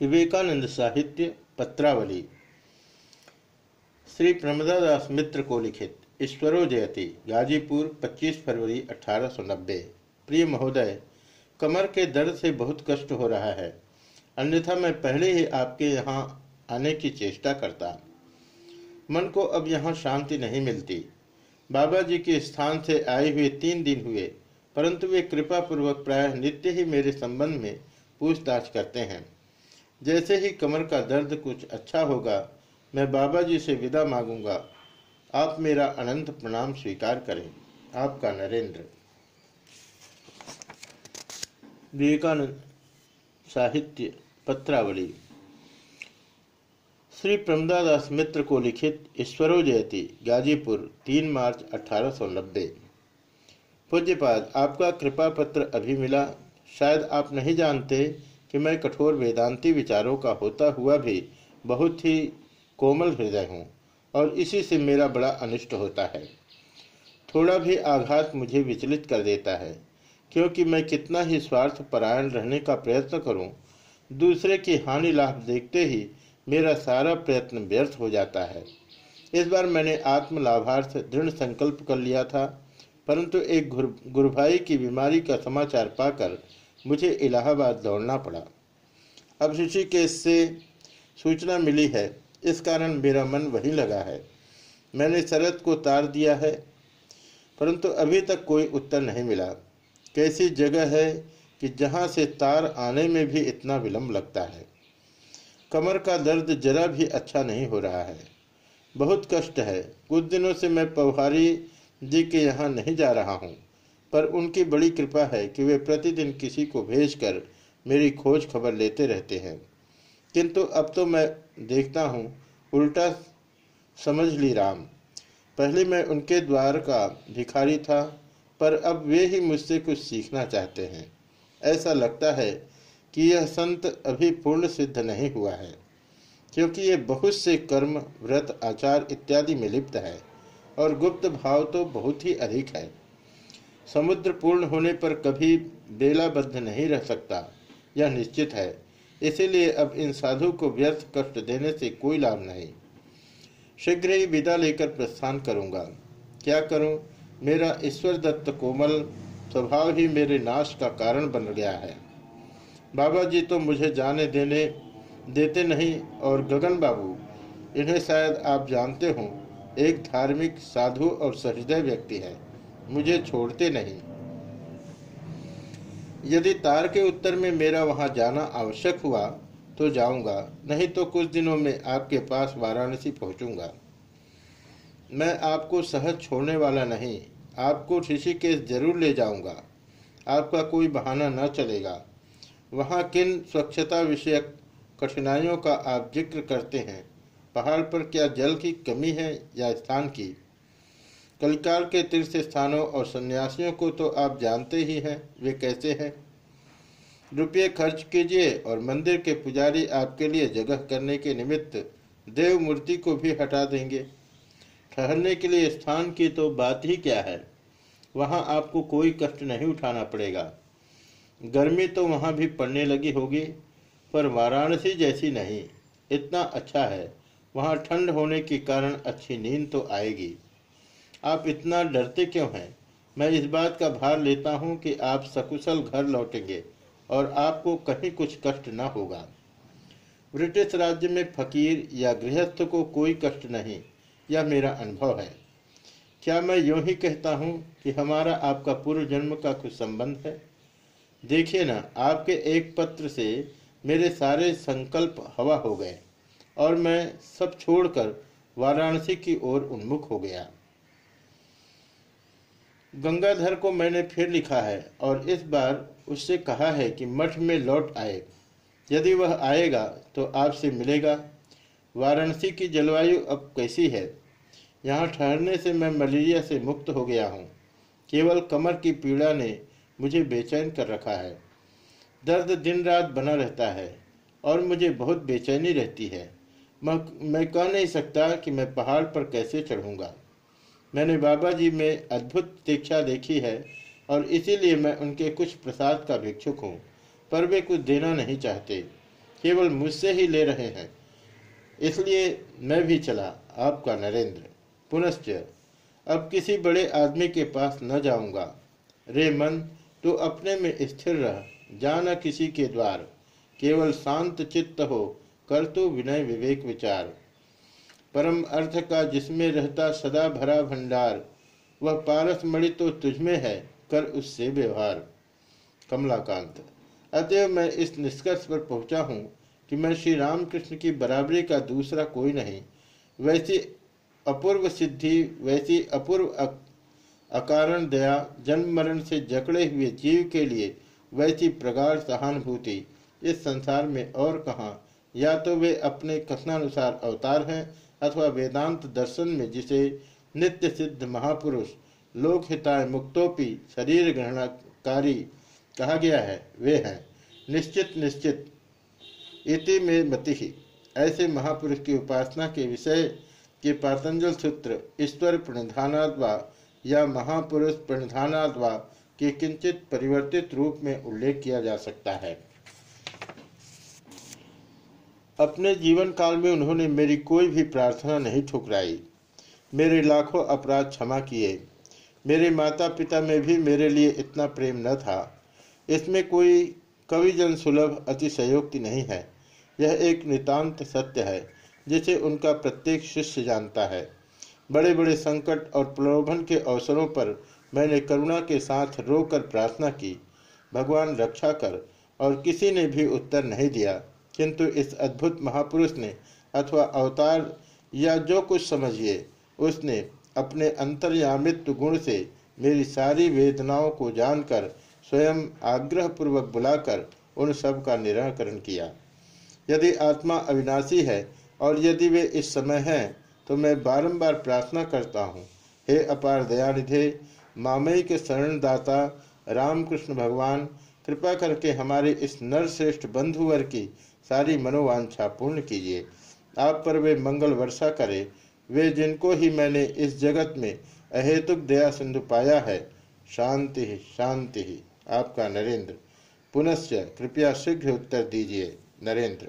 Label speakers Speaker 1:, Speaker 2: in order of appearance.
Speaker 1: विवेकानंद साहित्य पत्रावली। श्री प्रमदादास मित्र को लिखित, ईश्वरो जयती, गाजीपुर 25 फरवरी 1890 प्रिय महोदय, कमर के दर्द से बहुत कष्ट हो रहा है। अन्यथा मैं पहले ही आपके यहाँ आने की चेष्टा करता। मन को अब यहाँ शांति नहीं मिलती। बाबा जी के स्थान से आए हुए तीन दिन हुए, परंतु वे कृपा पूर्वक प्राय नित्य ही मेरे संबंध में पूछताछ करते हैं। जैसे ही कमर का दर्द कुछ अच्छा होगा, मैं बाबा जी से विदा मांगूँगा। आप मेरा अनंत प्रणाम स्वीकार करें। आपका नरेंद्र। विवेकानंद साहित्य पत्रावली। श्री प्रमदादास मित्र को लिखित ईश्वरो जयति, गाजीपुर 3 मार्च अठारह 1890 पूज्यपाद, आपका कृपा पत्र अभी मिला। शायद आप नहीं जानते कि मैं कठोर वेदांती विचारों का होता हुआ भी बहुत ही कोमल हृदय हूँ और इसी से मेरा बड़ा अनिष्ट होता है। थोड़ा भी आघात मुझे विचलित कर देता है क्योंकि मैं कितना ही स्वार्थ परायण रहने का प्रयत्न करूँ, दूसरे की हानि लाभ देखते ही मेरा सारा प्रयत्न व्यर्थ हो जाता है। इस बार मैंने आत्म लाभार्थ दृढ़ संकल्प कर लिया था परंतु एक गुर, गुरुभाई की बीमारी का समाचार पाकर मुझे इलाहाबाद दौड़ना पड़ा। अब ऋषिकेश से सूचना मिली है। इस कारण मेरा मन वही लगा है। मैंने शरद को तार दिया है, परंतु अभी तक कोई उत्तर नहीं मिला। कैसी जगह है कि जहाँ से तार आने में भी इतना विलंब लगता है? कमर का दर्द जरा भी अच्छा नहीं हो रहा है। बहुत कष्ट है। कुछ दिनों से मैं पवहारी जी के यहाँ नहीं जा रहा हूँ। पर उनकी बड़ी कृपा है कि वे प्रतिदिन किसी को भेजकर मेरी खोज खबर लेते रहते हैं। किंतु अब तो मैं देखता हूँ, उल्टा समझ ली राम। पहले मैं उनके द्वार का भिखारी था, पर अब वे ही मुझसे कुछ सीखना चाहते हैं। ऐसा लगता है कि यह संत अभी पूर्ण सिद्ध नहीं हुआ है, क्योंकि ये बहुत से कर्म, व्रत, आचार इत्यादि में लिप्त है, और गुप्त भाव तो बहुत ही अधिक है। समुद्र पूर्ण होने पर कभी बेलाबद्ध नहीं रह सकता। यह निश्चित है। इसीलिए अब इन साधु को व्यर्थ कष्ट देने से कोई लाभ नहीं। शीघ्र ही विदा लेकर प्रस्थान करूँगा। क्या करूँ? मेरा ईश्वर दत्त कोमल स्वभाव ही मेरे नाश का कारण बन गया है। बाबा जी तो मुझे जाने देने, देते नहीं और गगन बाबू, इन्हें शायद आप जानते हो, एक धार्मिक, साधु और सहृदय व्यक्ति है। मुझे छोड़ते नहीं। यदि तार के उत्तर में मेरा वहाँ जाना आवश्यक हुआ तो जाऊँगा, नहीं तो कुछ दिनों में आपके पास वाराणसी पहुंचूँगा। मैं आपको सहज छोड़ने वाला नहीं, आपको ऋषिकेश ज़रूर ले जाऊँगा। आपका कोई बहाना न चलेगा। वहाँ किन स्वच्छता विषयक कठिनाइयों का आप ज़िक्र करते हैं? पहाड़ पर क्या जल की कमी है या स्थान की? कलिकाल के तीर्थ स्थानों और सन्यासियों को तो आप जानते ही हैं, वे कैसे हैं? रुपये खर्च कीजिए और मंदिर के पुजारी आपके लिए जगह करने के निमित्त देव मूर्ति को भी हटा देंगे। ठहरने के लिए स्थान की तो बात ही क्या है? वहाँ आपको कोई कष्ट नहीं उठाना पड़ेगा। गर्मी तो वहाँ भी पड़ने लगी होगी, पर वाराणसी जैसी नहीं। इतना अच्छा है। वहाँ ठंड होने के कारण अच्छी नींद तो आएगी। आप इतना डरते क्यों हैं? मैं इस बात का भार लेता हूँ कि आप सकुशल घर लौटेंगे और आपको कहीं कुछ कष्ट न होगा। ब्रिटिश राज्य में फकीर या गृहस्थ को कोई कष्ट नहीं, यह मेरा अनुभव है। क्या मैं यूँ ही कहता हूँ कि हमारा आपका पूर्व जन्म का कुछ संबंध है? देखिए ना, आपके एक पत्र से मेरे सारे संकल्प हवा हो गए और मैं सब छोड़कर वाराणसी की ओर उन्मुख हो गया। गंगाधर को मैंने फिर लिखा है और इस बार उससे कहा है कि मठ में लौट आए। यदि वह आएगा तो आपसे मिलेगा। वाराणसी की जलवायु अब कैसी है? यहाँ ठहरने से मैं मलेरिया से मुक्त हो गया हूँ। केवल कमर की पीड़ा ने मुझे बेचैन कर रखा है। दर्द दिन रात बना रहता है और मुझे बहुत बेचैनी रहती है। मैं कह नहीं सकता कि मैं पहाड़ पर कैसे चढ़ूँगा। मैंने बाबा जी में अद्भुत दीक्षा देखी है और इसीलिए मैं उनके कुछ प्रसाद का भिक्षुक हूँ, पर वे कुछ देना नहीं चाहते, केवल मुझसे ही ले रहे हैं। इसलिए मैं भी चला, आपका नरेंद्र। पुनश्च, अब किसी बड़े आदमी के पास न जाऊँगा। रे मन तो अपने में स्थिर रह, जाना किसी के द्वार। केवल शांत चित्त हो, कर तो विनय विवेक विचार। परम अर्थ का जिसमें रहता सदा भरा भंडार, वह पारस मणि तो तुझमें है, कर उससे व्यवहार। कमलाकांत, अतएव मैं इस निष्कर्ष पर पहुँचा हूँ कि मैं श्री रामकृष्ण की बराबरी का दूसरा कोई नहीं। वैसी अपूर्व सिद्धि, वैसी अपूर्व अकारण दया जन्म मरण से जकड़े हुए जीव के लिए वैसी प्रगाढ़ सहानुभूति, इस संसार में और कहा? या तो वे अपने कथनानुसार अवतार हैं अथवा वेदांत दर्शन में जिसे नित्य सिद्ध महापुरुष लोकहिताय मुक्तोपि शरीर ग्रहणकारी कहा गया है, वे हैं। निश्चित निश्चित। इति में मति। ही ऐसे महापुरुष की उपासना के विषय के पातंजल सूत्र, ईश्वर प्रणिधानाद्वा या महापुरुष प्रणिधानाद्वा के किंचित परिवर्तित रूप में उल्लेख किया जा सकता है। अपने जीवन काल में उन्होंने मेरी कोई भी प्रार्थना नहीं ठुकराई। मेरे लाखों अपराध क्षमा किए। मेरे माता पिता में भी मेरे लिए इतना प्रेम न था। इसमें कोई कविजन सुलभ अतिशयोक्ति नहीं है। यह एक नितांत सत्य है, जिसे उनका प्रत्येक शिष्य जानता है। बड़े बड़े संकट और प्रलोभन के अवसरों पर मैंने करुणा के साथ रोकर प्रार्थना की, भगवान रक्षा कर। और किसी ने भी उत्तर नहीं दिया। किंतु इस अद्भुत महापुरुष ने अथवा अवतार या जो कुछ समझिए, उसने अपने अंतर्यामित्व गुण से मेरी सारी वेदनाओं को जानकर स्वयं आग्रह पूर्वक बुलाकर उन सब का निराकरण किया। यदि आत्मा अविनाशी है और यदि वे इस समय हैं तो मैं बारंबार प्रार्थना करता हूँ, हे अपार दयानिधे मामई के शरणदाता, रामकृष्ण भगवान, कृपा करके हमारे इस नरश्रेष्ठ बंधुवर की सारी मनोवांछा पूर्ण कीजिए। आप पर वे मंगल वर्षा करें। वे जिनको ही मैंने इस जगत में अहेतुक दया सिंधु पाया है, शांति ही शांति ही। आपका नरेंद्र। पुनश्च कृपया शीघ्र उत्तर दीजिए, नरेंद्र।